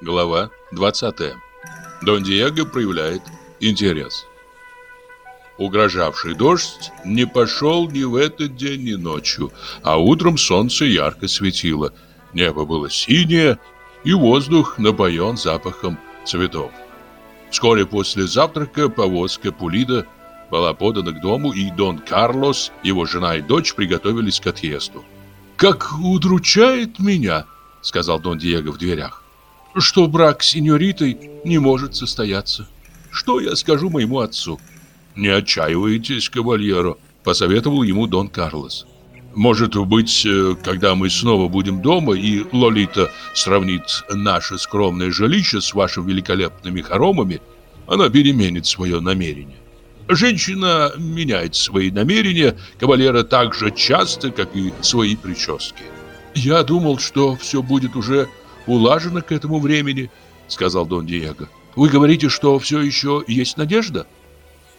Глава 20. Дон Диего проявляет интерес. Угрожавший дождь не пошел ни в этот день, ни ночью, а утром солнце ярко светило, небо было синее, и воздух напоен запахом цветов. Вскоре после завтрака повозка Пулида была подана к дому, и Дон Карлос, его жена и дочь приготовились к отъезду. «Как удручает меня», — сказал Дон Диего в дверях что брак с сеньоритой не может состояться. Что я скажу моему отцу? Не отчаивайтесь, кавальеро, посоветовал ему Дон Карлос. Может быть, э, когда мы снова будем дома и Лолита сравнит наше скромное жилище с вашими великолепными хоромами, она переменит свое намерение. Женщина меняет свои намерения, кавалера так же часто, как и свои прически. Я думал, что все будет уже улажено к этому времени, сказал Дон Диего. Вы говорите, что все еще есть надежда?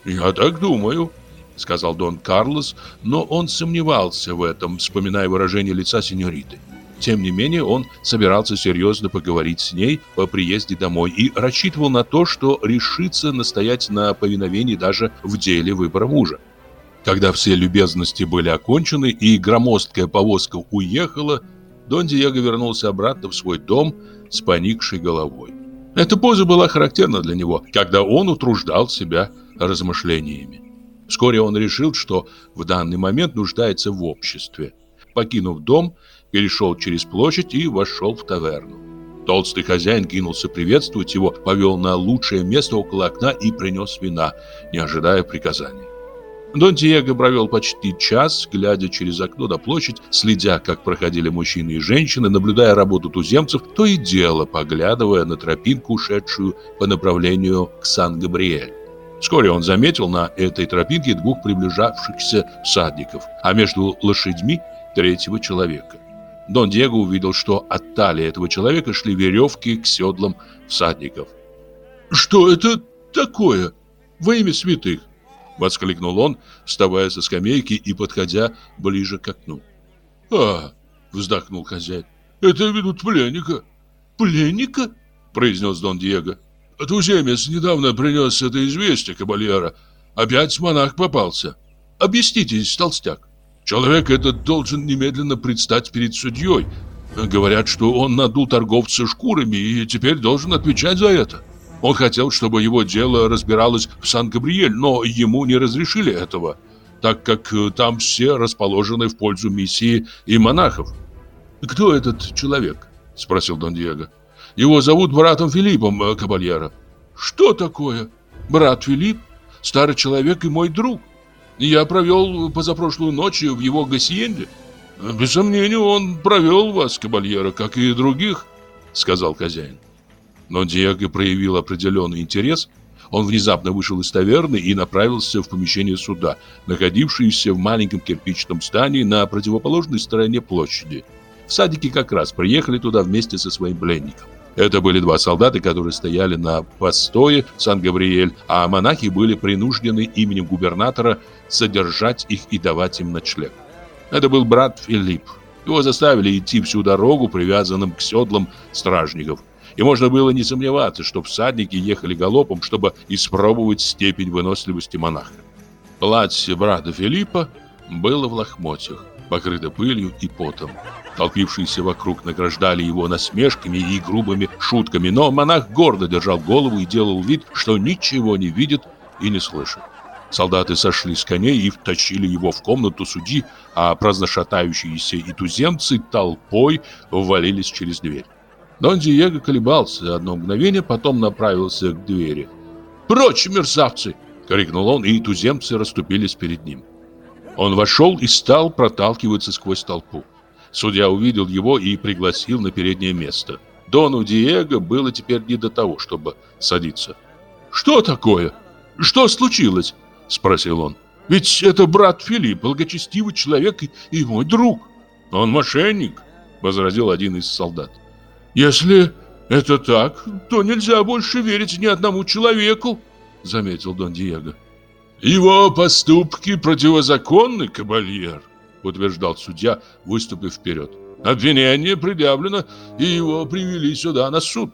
Я так думаю, сказал Дон Карлос, но он сомневался в этом, вспоминая выражение лица сеньориты. Тем не менее, он собирался серьезно поговорить с ней по приезде домой и рассчитывал на то, что решится настоять на повиновении даже в деле выбора мужа. Когда все любезности были окончены и громоздкая повозка уехала, Дон Диего вернулся обратно в свой дом с поникшей головой. Эта поза была характерна для него, когда он утруждал себя размышлениями. Вскоре он решил, что в данный момент нуждается в обществе. Покинув дом, перешел через площадь и вошел в таверну. Толстый хозяин кинулся приветствовать его, повел на лучшее место около окна и принес вина, не ожидая приказаний. Дон Диего провел почти час, глядя через окно на площадь, следя, как проходили мужчины и женщины, наблюдая работу туземцев, то и дело поглядывая на тропинку, ушедшую по направлению к Сан-Габриэль. Вскоре он заметил на этой тропинке двух приближавшихся всадников, а между лошадьми третьего человека. Дон Диего увидел, что от талии этого человека шли веревки к седлам всадников. «Что это такое? Во имя святых!» Воскликнул он, вставая со скамейки и подходя ближе к окну. «А!» — вздохнул хозяин. «Это ведут пленника». «Пленника?» — произнес Дон Диего. «Туземец недавно принес это известие, кабальера. Опять монах попался. Объяснитесь, толстяк. Человек этот должен немедленно предстать перед судьей. Говорят, что он надул торговца шкурами и теперь должен отвечать за это». Он хотел, чтобы его дело разбиралось в Сан-Габриэль, но ему не разрешили этого, так как э, там все расположены в пользу миссии и монахов. «Кто этот человек?» – спросил Дон Диего. «Его зовут братом Филиппом э, Кабальера». «Что такое? Брат Филипп? Старый человек и мой друг. Я провел позапрошлую ночь в его гасиенде. Без сомнения, он провел вас, Кабальера, как и других», – сказал хозяин. Но Диего проявил определенный интерес. Он внезапно вышел из таверны и направился в помещение суда, находившееся в маленьком кирпичном здании на противоположной стороне площади. Всадники как раз приехали туда вместе со своим пленником. Это были два солдата, которые стояли на постое Сан-Габриэль, а монахи были принуждены именем губернатора содержать их и давать им ночлег. Это был брат Филипп. Его заставили идти всю дорогу, привязанным к седлам стражников. И можно было не сомневаться, что всадники ехали галопом, чтобы испробовать степень выносливости монаха. Платье брата Филиппа было в лохмотьях, покрыто пылью и потом. Толпившиеся вокруг награждали его насмешками и грубыми шутками, но монах гордо держал голову и делал вид, что ничего не видит и не слышит. Солдаты сошли с коней и втащили его в комнату судьи, а праздно шатающиеся и туземцы толпой ввалились через дверь. Дон Диего колебался одно мгновение, потом направился к двери. «Прочь, мерзавцы!» — крикнул он, и туземцы расступились перед ним. Он вошел и стал проталкиваться сквозь толпу. Судья увидел его и пригласил на переднее место. Дону Диего было теперь не до того, чтобы садиться. «Что такое? Что случилось?» — спросил он. «Ведь это брат Филипп, благочестивый человек и, и мой друг». «Он мошенник», — возразил один из солдат. «Если это так, то нельзя больше верить ни одному человеку», — заметил Дон Диего. «Его поступки противозаконны, кабальер», — утверждал судья, выступив вперед. «Обвинение предъявлено, и его привели сюда на суд».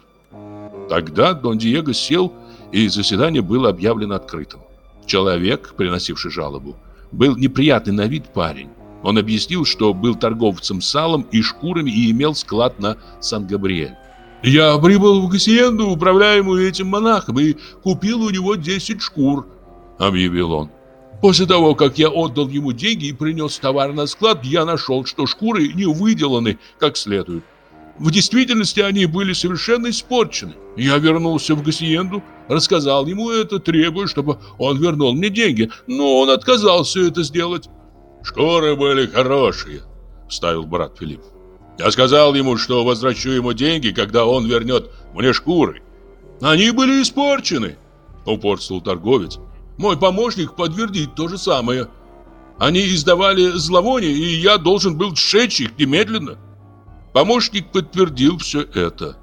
Тогда Дон Диего сел, и заседание было объявлено открытым. Человек, приносивший жалобу, был неприятный на вид парень. Он объяснил, что был торговцем салом и шкурами и имел склад на Сан-Габриэль. «Я прибыл в Гасиенду, управляемую этим монахом, и купил у него 10 шкур», — объявил он. «После того, как я отдал ему деньги и принес товар на склад, я нашел, что шкуры не выделаны как следует. В действительности они были совершенно испорчены. Я вернулся в Гасиенду, рассказал ему это, требуя, чтобы он вернул мне деньги, но он отказался это сделать. «Шкуры были хорошие», — вставил брат Филипп. «Я сказал ему, что возвращу ему деньги, когда он вернет мне шкуры». «Они были испорчены», — упорствовал торговец. «Мой помощник подтвердит то же самое. Они издавали зловоние, и я должен был сжечь их немедленно». Помощник подтвердил все это.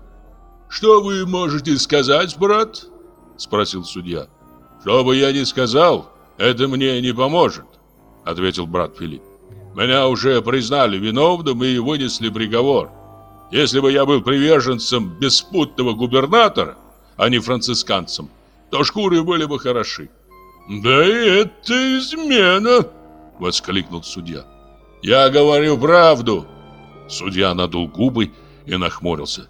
«Что вы можете сказать, брат?» – спросил судья. «Что бы я ни сказал, это мне не поможет», – ответил брат Филипп. «Меня уже признали виновным и вынесли приговор. Если бы я был приверженцем беспутного губернатора, а не францисканцем, то шкуры были бы хороши». «Да и это измена!» – воскликнул судья. «Я говорю правду!» Судья надул губы и нахмурился.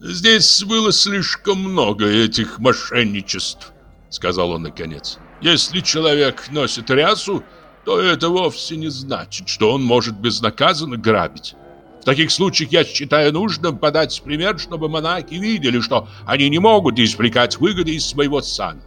«Здесь было слишком много этих мошенничеств», — сказал он наконец. «Если человек носит рясу, то это вовсе не значит, что он может безнаказанно грабить. В таких случаях я считаю нужным подать пример, чтобы монахи видели, что они не могут извлекать выгоды из своего сана.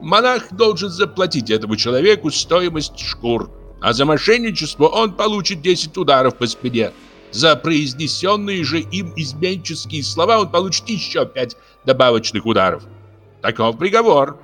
Монах должен заплатить этому человеку стоимость шкур, а за мошенничество он получит 10 ударов по спине». За произнесенные же им изменческие слова он получит еще пять добавочных ударов. Таков приговор.